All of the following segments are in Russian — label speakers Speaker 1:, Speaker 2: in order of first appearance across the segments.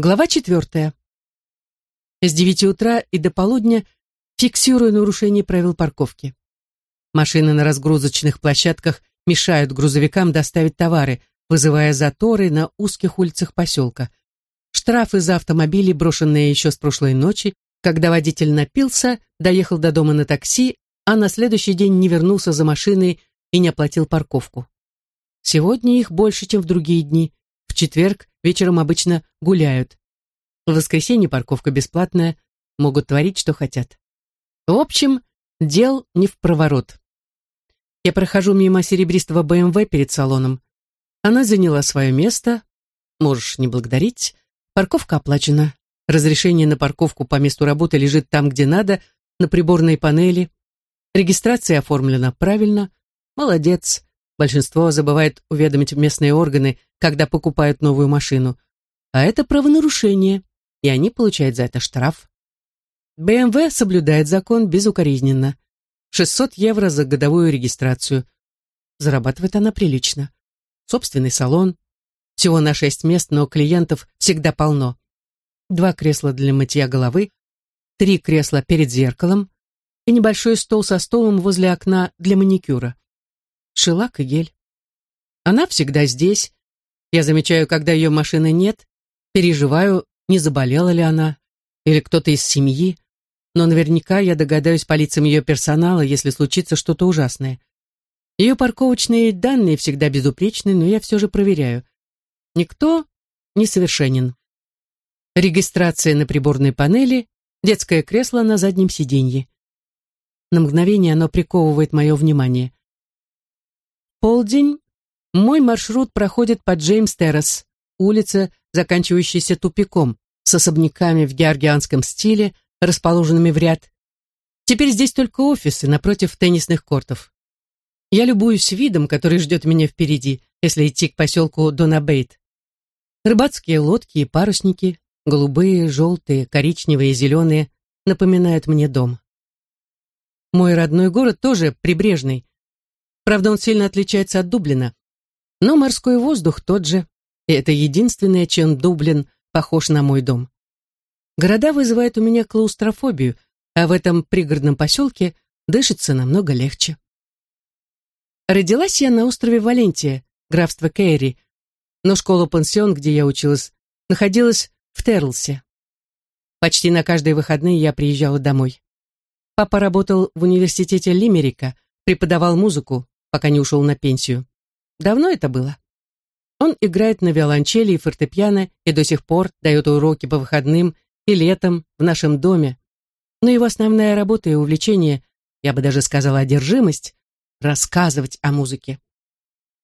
Speaker 1: Глава четвертая. С девяти утра и до полудня фиксирую нарушение правил парковки. Машины на разгрузочных площадках мешают грузовикам доставить товары, вызывая заторы на узких улицах поселка. Штрафы за автомобили, брошенные еще с прошлой ночи, когда водитель напился, доехал до дома на такси, а на следующий день не вернулся за машиной и не оплатил парковку. Сегодня их больше, чем в другие дни. Четверг вечером обычно гуляют. В воскресенье парковка бесплатная, могут творить, что хотят. В общем, дел не в проворот. Я прохожу мимо серебристого БМВ перед салоном. Она заняла свое место. Можешь не благодарить. Парковка оплачена. Разрешение на парковку по месту работы лежит там, где надо, на приборной панели. Регистрация оформлена правильно. Молодец. Большинство забывает уведомить местные органы, когда покупают новую машину. А это правонарушение, и они получают за это штраф. БМВ соблюдает закон безукоризненно. 600 евро за годовую регистрацию. Зарабатывает она прилично. Собственный салон. Всего на шесть мест, но клиентов всегда полно. Два кресла для мытья головы, три кресла перед зеркалом и небольшой стол со столом возле окна для маникюра шелак и гель. Она всегда здесь. Я замечаю, когда ее машины нет, переживаю, не заболела ли она, или кто-то из семьи, но наверняка я догадаюсь по лицам ее персонала, если случится что-то ужасное. Ее парковочные данные всегда безупречны, но я все же проверяю. Никто не совершенен. Регистрация на приборной панели, детское кресло на заднем сиденье. На мгновение оно приковывает мое внимание полдень мой маршрут проходит по Джеймс-Террас, улица, заканчивающаяся тупиком, с особняками в георгианском стиле, расположенными в ряд. Теперь здесь только офисы напротив теннисных кортов. Я любуюсь видом, который ждет меня впереди, если идти к поселку Донабейт. Рыбацкие лодки и парусники, голубые, желтые, коричневые, зеленые, напоминают мне дом. Мой родной город тоже прибрежный, Правда, он сильно отличается от Дублина. Но морской воздух тот же, и это единственное, чем Дублин похож на мой дом. Города вызывают у меня клаустрофобию, а в этом пригородном поселке дышится намного легче. Родилась я на острове Валентия, графство Кейри, но школа-пансион, где я училась, находилась в Терлсе. Почти на каждые выходные я приезжала домой. Папа работал в университете Лимерика, преподавал музыку, пока не ушел на пенсию. Давно это было. Он играет на виолончели и фортепиано и до сих пор дает уроки по выходным и летом в нашем доме. Но его основная работа и увлечение, я бы даже сказала одержимость, рассказывать о музыке.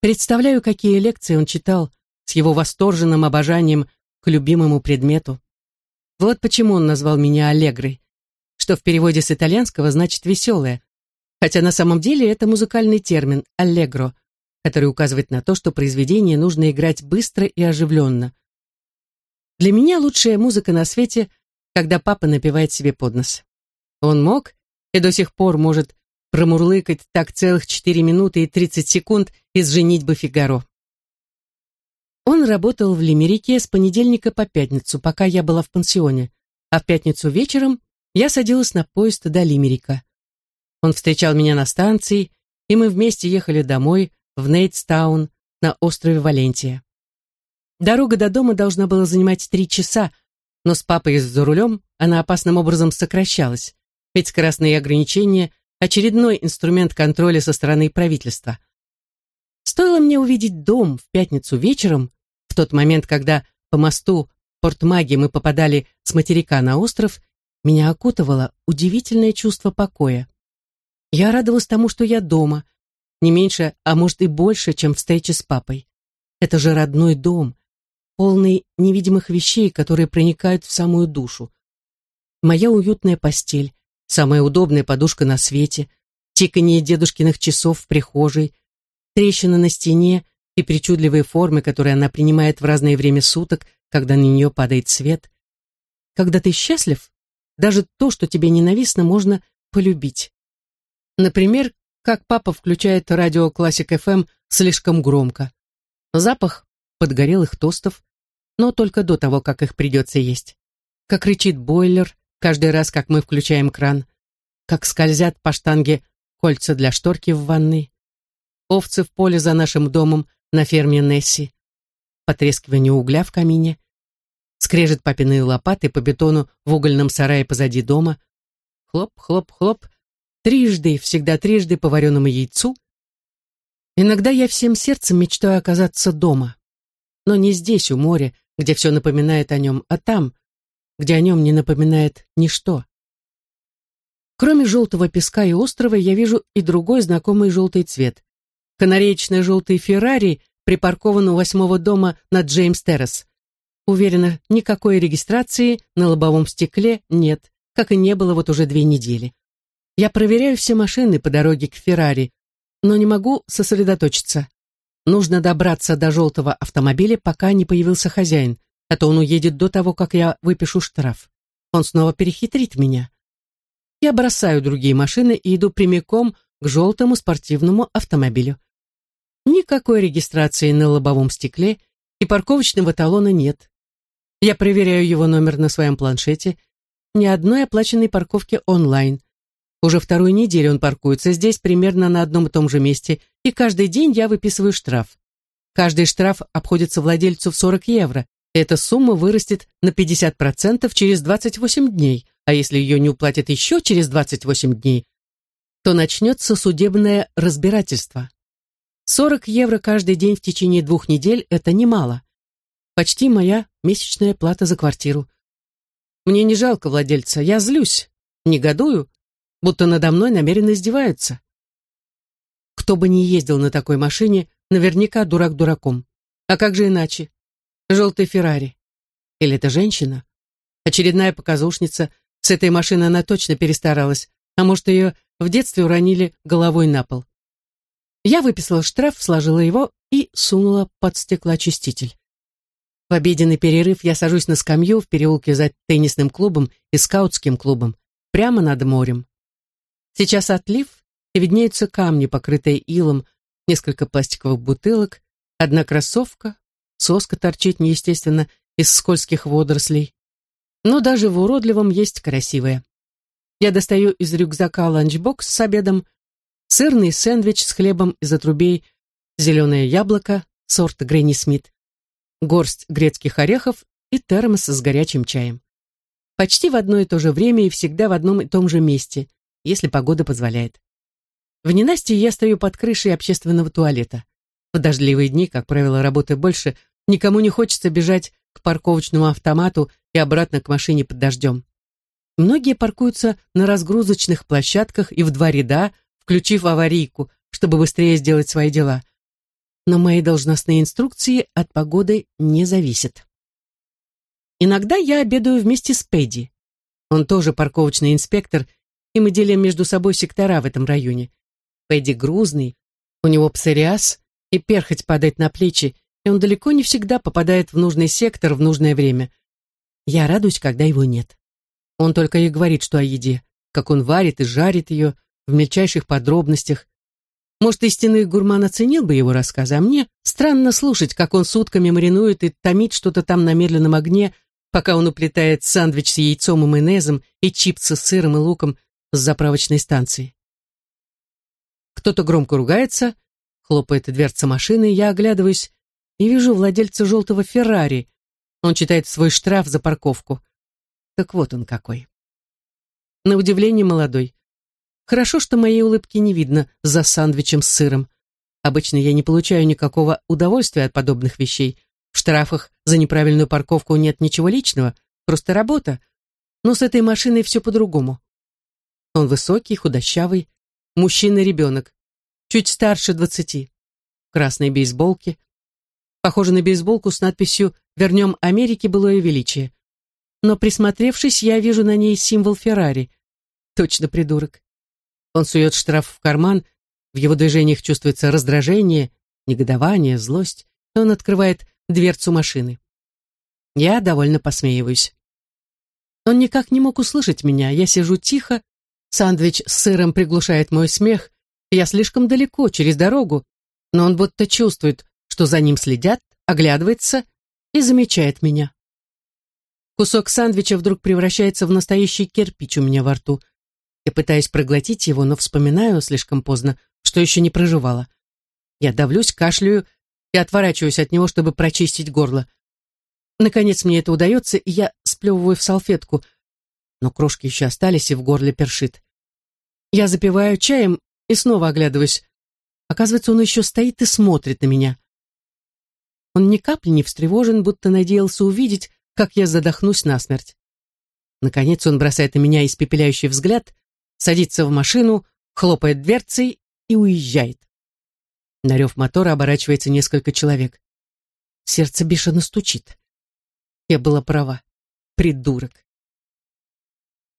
Speaker 1: Представляю, какие лекции он читал с его восторженным обожанием к любимому предмету. Вот почему он назвал меня Аллегрой, что в переводе с итальянского значит «веселая», хотя на самом деле это музыкальный термин «аллегро», который указывает на то, что произведение нужно играть быстро и оживленно. Для меня лучшая музыка на свете, когда папа напевает себе под нос. Он мог и до сих пор может промурлыкать так целых 4 минуты и 30 секунд из «Женитьбы Фигаро». Он работал в Лимерике с понедельника по пятницу, пока я была в пансионе, а в пятницу вечером я садилась на поезд до Лимерика. Он встречал меня на станции, и мы вместе ехали домой, в Нейтстаун, на острове Валентия. Дорога до дома должна была занимать три часа, но с папой за рулем она опасным образом сокращалась, ведь скоростные ограничения – очередной инструмент контроля со стороны правительства. Стоило мне увидеть дом в пятницу вечером, в тот момент, когда по мосту Портмаги мы попадали с материка на остров, меня окутывало удивительное чувство покоя. Я радовалась тому, что я дома, не меньше, а может и больше, чем встреча с папой. Это же родной дом, полный невидимых вещей, которые проникают в самую душу. Моя уютная постель, самая удобная подушка на свете, тиканье дедушкиных часов в прихожей, трещина на стене и причудливые формы, которые она принимает в разное время суток, когда на нее падает свет. Когда ты счастлив, даже то, что тебе ненавистно, можно полюбить. Например, как папа включает радио Классик ФМ слишком громко. Запах подгорелых тостов, но только до того, как их придется есть. Как рычит бойлер каждый раз, как мы включаем кран. Как скользят по штанге кольца для шторки в ванной. Овцы в поле за нашим домом на ферме Несси. Потрескивание угля в камине. Скрежет папиные лопаты по бетону в угольном сарае позади дома. Хлоп, хлоп, хлоп. Трижды, всегда трижды по вареному яйцу. Иногда я всем сердцем мечтаю оказаться дома. Но не здесь, у моря, где все напоминает о нем, а там, где о нем не напоминает ничто. Кроме желтого песка и острова, я вижу и другой знакомый желтый цвет. Канареечный желтый Феррари припаркован у восьмого дома на Джеймс Террас. Уверена, никакой регистрации на лобовом стекле нет, как и не было вот уже две недели. Я проверяю все машины по дороге к Феррари, но не могу сосредоточиться. Нужно добраться до желтого автомобиля, пока не появился хозяин, а то он уедет до того, как я выпишу штраф. Он снова перехитрит меня. Я бросаю другие машины и иду прямиком к желтому спортивному автомобилю. Никакой регистрации на лобовом стекле и парковочного талона нет. Я проверяю его номер на своем планшете. Ни одной оплаченной парковки онлайн. Уже вторую неделю он паркуется здесь примерно на одном и том же месте, и каждый день я выписываю штраф. Каждый штраф обходится владельцу в 40 евро. Эта сумма вырастет на 50% через 28 дней, а если ее не уплатят еще через 28 дней, то начнется судебное разбирательство. 40 евро каждый день в течение двух недель – это немало. Почти моя месячная плата за квартиру. Мне не жалко владельца, я злюсь, негодую, будто надо мной намеренно издеваются. Кто бы ни ездил на такой машине, наверняка дурак дураком. А как же иначе? Желтый Феррари. Или это женщина? Очередная показушница. С этой машины она точно перестаралась. А может, ее в детстве уронили головой на пол. Я выписала штраф, сложила его и сунула под стеклоочиститель. В обеденный перерыв я сажусь на скамью в переулке за теннисным клубом и скаутским клубом, прямо над морем. Сейчас отлив, и виднеются камни, покрытые илом, несколько пластиковых бутылок, одна кроссовка, соска торчит неестественно из скользких водорослей. Но даже в уродливом есть красивое. Я достаю из рюкзака ланчбокс с обедом, сырный сэндвич с хлебом из отрубей, зеленое яблоко, сорт Гренни Смит, горсть грецких орехов и термос с горячим чаем. Почти в одно и то же время и всегда в одном и том же месте, если погода позволяет. В ненастье я стою под крышей общественного туалета. В дождливые дни, как правило, работы больше, никому не хочется бежать к парковочному автомату и обратно к машине под дождем. Многие паркуются на разгрузочных площадках и в два ряда, включив аварийку, чтобы быстрее сделать свои дела. Но мои должностные инструкции от погоды не зависят. Иногда я обедаю вместе с Пэдди. Он тоже парковочный инспектор и мы делим между собой сектора в этом районе. Пэдди грузный, у него псориаз, и перхоть падает на плечи, и он далеко не всегда попадает в нужный сектор в нужное время. Я радуюсь, когда его нет. Он только и говорит, что о еде, как он варит и жарит ее в мельчайших подробностях. Может, истинный гурман оценил бы его рассказ, а мне странно слушать, как он сутками маринует и томит что-то там на медленном огне, пока он уплетает сандвич с яйцом и майонезом и чипсы с сыром и луком с заправочной станции. Кто-то громко ругается, хлопает дверца машины, я оглядываюсь и вижу владельца желтого Феррари. Он читает свой штраф за парковку. Так вот он какой. На удивление молодой. Хорошо, что моей улыбки не видно за сандвичем с сыром. Обычно я не получаю никакого удовольствия от подобных вещей. В штрафах за неправильную парковку нет ничего личного, просто работа. Но с этой машиной все по-другому. Он высокий, худощавый, мужчина-ребенок, чуть старше двадцати, в красной бейсболке. Похоже на бейсболку с надписью «Вернем Америке былое величие». Но присмотревшись, я вижу на ней символ Феррари. Точно придурок. Он сует штраф в карман, в его движениях чувствуется раздражение, негодование, злость, и он открывает дверцу машины. Я довольно посмеиваюсь. Он никак не мог услышать меня, я сижу тихо, Сандвич с сыром приглушает мой смех. Я слишком далеко, через дорогу, но он будто чувствует, что за ним следят, оглядывается и замечает меня. Кусок сандвича вдруг превращается в настоящий кирпич у меня во рту. Я пытаюсь проглотить его, но вспоминаю слишком поздно, что еще не проживала. Я давлюсь, кашляю и отворачиваюсь от него, чтобы прочистить горло. Наконец мне это удается, и я сплевываю в салфетку, но крошки еще остались, и в горле першит. Я запиваю чаем и снова оглядываюсь. Оказывается, он еще стоит и смотрит на меня. Он ни капли не встревожен, будто надеялся увидеть, как я задохнусь насмерть. Наконец он бросает на меня испепеляющий взгляд, садится в машину, хлопает дверцей и уезжает. На рев мотора оборачивается несколько человек. Сердце бешено стучит. Я была права. Придурок.